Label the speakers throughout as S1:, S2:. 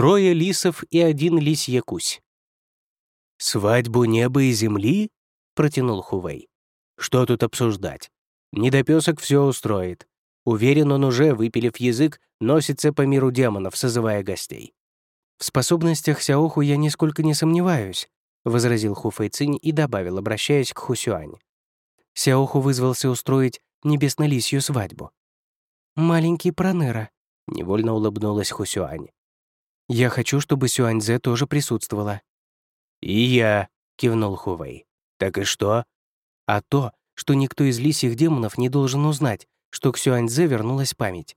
S1: Трое лисов и один лис Якусь. «Свадьбу неба и земли?» — протянул Хувей. «Что тут обсуждать? Недопесок все устроит. Уверен, он уже, выпилив язык, носится по миру демонов, созывая гостей».
S2: «В способностях Сяоху я нисколько не сомневаюсь», — возразил Ху Фэйцинь и добавил, обращаясь к Хусюань. Сяоху вызвался устроить небесно-лисью свадьбу. «Маленький Пронера», — невольно улыбнулась Хусюань. «Я хочу, чтобы Сюаньзе тоже присутствовала».
S1: «И я», — кивнул Хувей. «Так и что?»
S2: «А то, что никто из лисьих демонов не должен узнать, что к Сюаньзе вернулась память.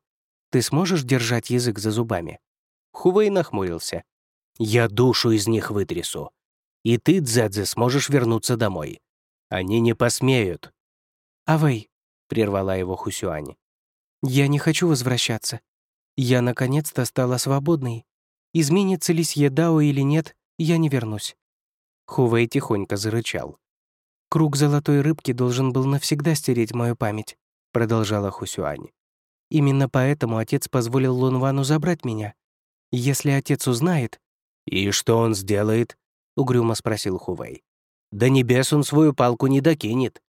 S2: Ты сможешь держать язык за зубами?»
S1: Хувей нахмурился. «Я душу из них вытрясу. И ты, Дзэдзе, сможешь вернуться домой. Они не посмеют».
S2: «Авэй», — прервала его Хусюань, «я не хочу возвращаться. Я наконец-то стала свободной. Изменится ли Сьедао или нет, я не вернусь». Хувей тихонько зарычал. «Круг золотой рыбки должен был навсегда стереть мою память», — продолжала Хусюань. «Именно поэтому отец позволил Лунвану забрать меня. Если отец узнает...»
S1: «И что он сделает?» — угрюмо спросил Хувей. «До небес он свою палку не докинет».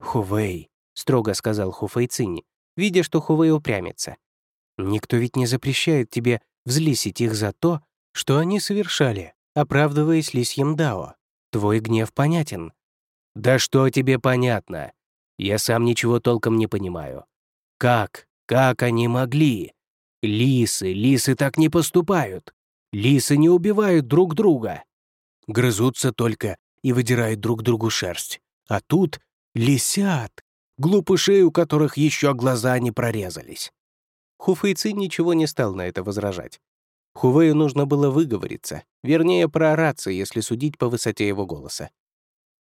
S2: «Хувей», — строго сказал Хуфэй Цинни, видя, что Хувей упрямится. «Никто ведь не запрещает тебе взлисить их за то, что они совершали, оправдываясь лисьем Дао. Твой гнев понятен».
S1: «Да что тебе понятно? Я сам ничего толком не понимаю. Как? Как они могли? Лисы, лисы так не поступают. Лисы не убивают друг друга. Грызутся только и выдирают друг другу шерсть. А тут лисят, глупышей, у которых еще глаза не прорезались.
S2: Хуфэйци ничего не стал на это возражать. Хувею нужно было выговориться, вернее, проораться, если судить по высоте его голоса.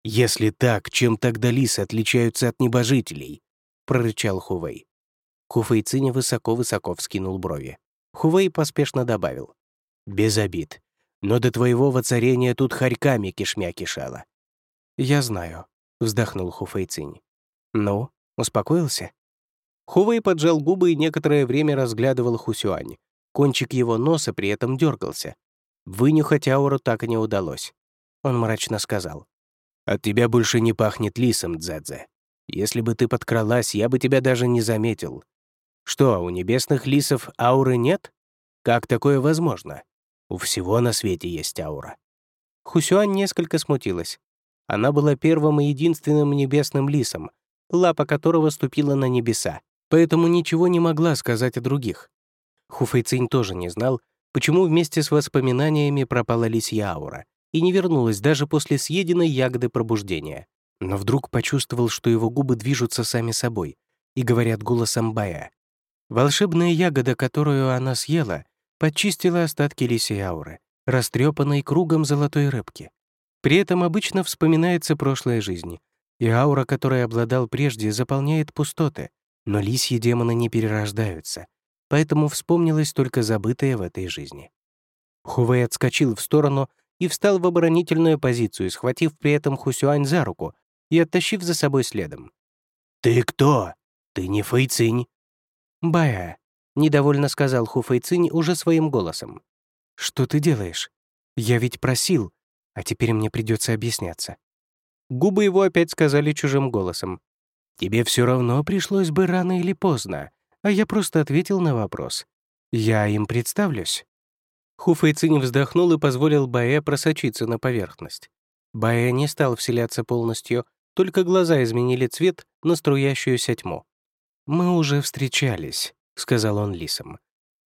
S1: «Если так, чем тогда лисы отличаются от небожителей?» — прорычал Хувей.
S2: Хуфэйцинь высоко-высоко вскинул брови. Хувей поспешно добавил.
S1: «Без обид. Но до твоего воцарения тут хорьками кишмя кишала».
S2: «Я знаю», — вздохнул Хуфэйцинь. «Ну, успокоился?»
S1: Хувей поджал губы и некоторое время разглядывал Хусюань. Кончик его носа при этом дергался. Вынюхать ауру так и не удалось. Он мрачно сказал. «От тебя больше не пахнет лисом, Дзэдзе. Если бы ты подкралась, я бы тебя даже не заметил. Что, у небесных лисов ауры нет? Как такое возможно? У всего на свете есть аура».
S2: Хусюань несколько смутилась. Она была первым и единственным небесным лисом, лапа которого ступила на небеса поэтому ничего не могла сказать о других. Хуфэйцинь тоже не знал, почему вместе с воспоминаниями пропала лисья аура и не вернулась даже после съеденной ягоды пробуждения. Но вдруг почувствовал, что его губы движутся сами собой и говорят голосом Бая. Волшебная ягода, которую она съела, подчистила остатки лисьей ауры, растрепанной кругом золотой рыбки. При этом обычно вспоминается прошлая жизнь, и аура, которой обладал прежде, заполняет пустоты, но лисьи демоны не перерождаются, поэтому вспомнилось только забытое в этой жизни. Хувей отскочил в сторону и встал в оборонительную позицию, схватив при этом Хусюань за руку и оттащив за собой следом.
S1: «Ты кто? Ты не Фэйцинь?»
S2: «Бая», — недовольно сказал Ху Фэйцинь уже своим голосом. «Что ты делаешь? Я ведь просил, а теперь мне придется объясняться». Губы его опять сказали чужим голосом. Тебе все равно пришлось бы рано или поздно, а я просто ответил на вопрос. Я им представлюсь». Хуфэйцинь вздохнул и позволил Баэ просочиться на поверхность. Баэ не стал вселяться полностью, только глаза изменили цвет на струящуюся тьму. «Мы уже встречались», — сказал он лисам.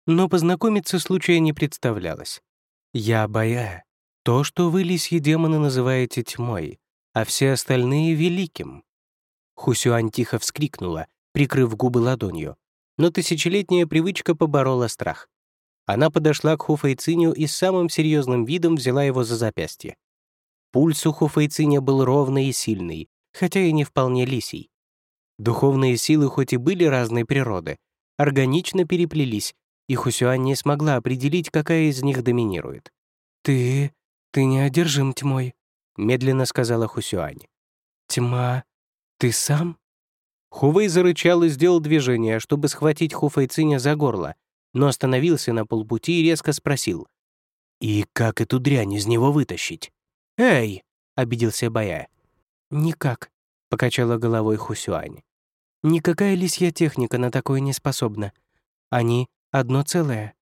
S2: «Но познакомиться случая не представлялось. Я Баэ, то, что вы, лисьи демоны, называете тьмой, а все остальные — великим. Хусюань тихо вскрикнула, прикрыв губы ладонью. Но тысячелетняя привычка поборола страх. Она подошла к Хуфэйциню и с самым серьезным видом взяла его за запястье. Пульс у Хуфэйциня был ровный и сильный, хотя и не вполне лисий. Духовные силы хоть и были разной природы, органично переплелись, и Хусюань не смогла определить, какая из них доминирует. «Ты... ты неодержим тьмой», — медленно сказала Хусюань. «Тьма «Ты сам?» Хувей зарычал и сделал движение, чтобы схватить Хуфайциня за горло, но остановился на полпути и резко спросил.
S1: «И как эту дрянь из него вытащить?»
S2: «Эй!» — обиделся Бая. «Никак», — покачала головой Хусюань. «Никакая лисья техника на такое не способна. Они — одно целое.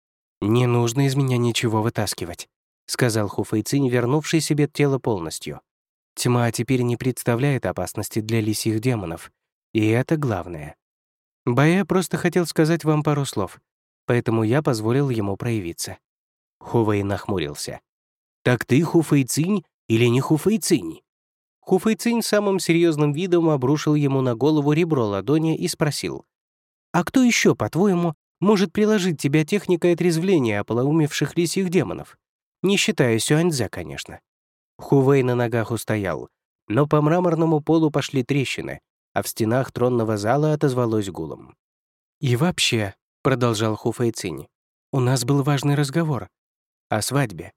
S2: Не нужно из меня ничего вытаскивать», — сказал Хуфэйцинь, вернувший себе тело полностью. «Тьма теперь не представляет опасности для лисьих демонов, и это главное. Бая просто хотел сказать вам пару слов, поэтому я позволил ему проявиться».
S1: Хувей нахмурился. «Так ты Хуфэйцинь или не Хуфэйцинь?»
S2: Хуфэйцинь самым серьезным видом обрушил ему на голову ребро ладони и спросил. «А кто еще, по-твоему, может приложить тебя техникой отрезвления ополоумевших лисьих демонов? Не считая Сюаньцзя, конечно». Хувей на ногах устоял, но по мраморному полу пошли трещины, а в стенах тронного зала отозвалось гулом. «И вообще», — продолжал Хуфэйцинь, «у нас был важный разговор. О свадьбе.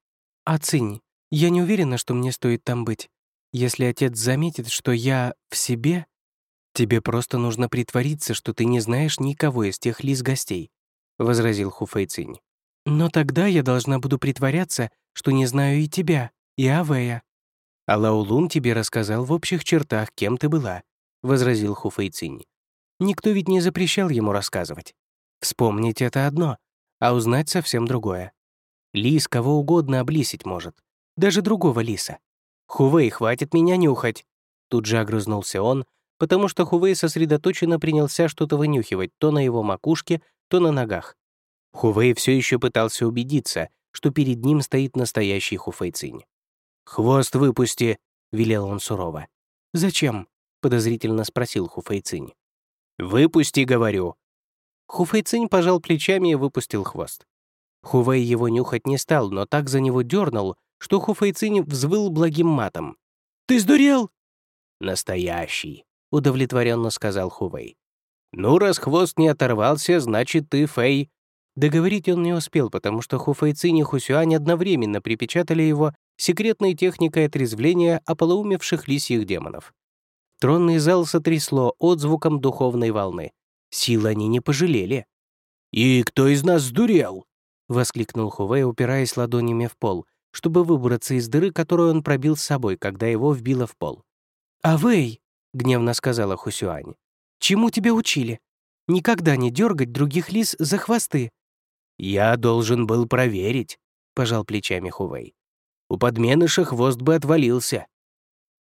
S2: А Цинь, я не уверена, что мне стоит там быть. Если отец заметит, что я в себе, тебе просто нужно притвориться, что ты не знаешь никого из тех лис гостей», — возразил Хуфэйцинь. «Но тогда я должна буду притворяться, что не знаю и тебя, и Авея». «А Лаулун тебе рассказал в общих чертах, кем ты была», — возразил Хуфэйцинь. «Никто ведь не запрещал ему рассказывать. Вспомнить — это одно, а узнать — совсем другое. Лис кого угодно облисить может, даже другого лиса. «Хувей, хватит меня нюхать!» Тут же огрызнулся он, потому что Хувей сосредоточенно принялся что-то вынюхивать то на его макушке, то на ногах. Хувей все еще пытался убедиться, что перед ним стоит настоящий Хуфейцинь. «Хвост выпусти!» — велел он сурово. «Зачем?» — подозрительно спросил Хуфейцинь. «Выпусти, говорю!» Хуфейцинь пожал плечами и выпустил хвост. Хувей его нюхать не стал, но так за него дернул, что Хуфайцинь взвыл благим матом. «Ты сдурел?» «Настоящий», — удовлетворенно сказал Хувей. «Ну, раз хвост не оторвался, значит, ты Фэй». Договорить он не успел, потому что Хуфайцинь и Хусюань одновременно припечатали его секретной техникой отрезвления ополоумевших лисьих демонов. Тронный зал сотрясло отзвуком духовной волны. Силы они не пожалели. «И кто из нас сдурел?» — воскликнул Хувей, упираясь ладонями в пол, чтобы выбраться из дыры, которую он пробил с собой, когда его вбило в пол. «Авэй!» — гневно сказала Хусюань. «Чему тебя учили? Никогда не дергать других лис за хвосты». «Я должен был проверить», — пожал плечами Хувей. «У подменыша хвост бы отвалился».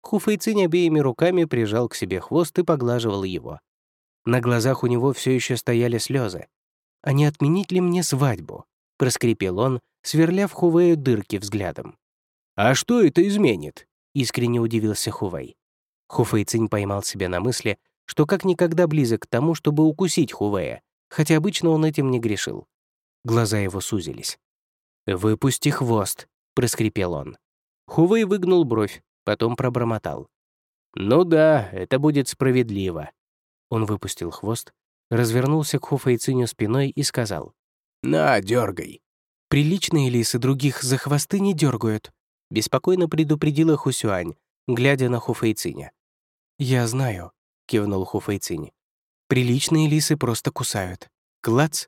S2: Хуфейцинь обеими руками прижал к себе хвост и поглаживал его. На глазах у него все еще стояли слезы. А не отменить ли мне свадьбу? — проскрипел он, сверля в Хувею дырки взглядом. «А что это изменит?» — искренне удивился Хувей. Хуфейцинь поймал себя на мысли, что как никогда близок к тому, чтобы укусить Хувея, хотя обычно он этим не грешил. Глаза его сузились. «Выпусти хвост», — проскрипел он. Хувей выгнул бровь, потом пробормотал. «Ну да, это будет справедливо». Он выпустил хвост, развернулся к Хуфейциню спиной и сказал. «На, дергай!» «Приличные лисы других за хвосты не дергают», — беспокойно предупредила Хусюань, глядя на Хуфейциня. «Я знаю», — кивнул Хуфейцинь. «Приличные лисы просто кусают. Клац!»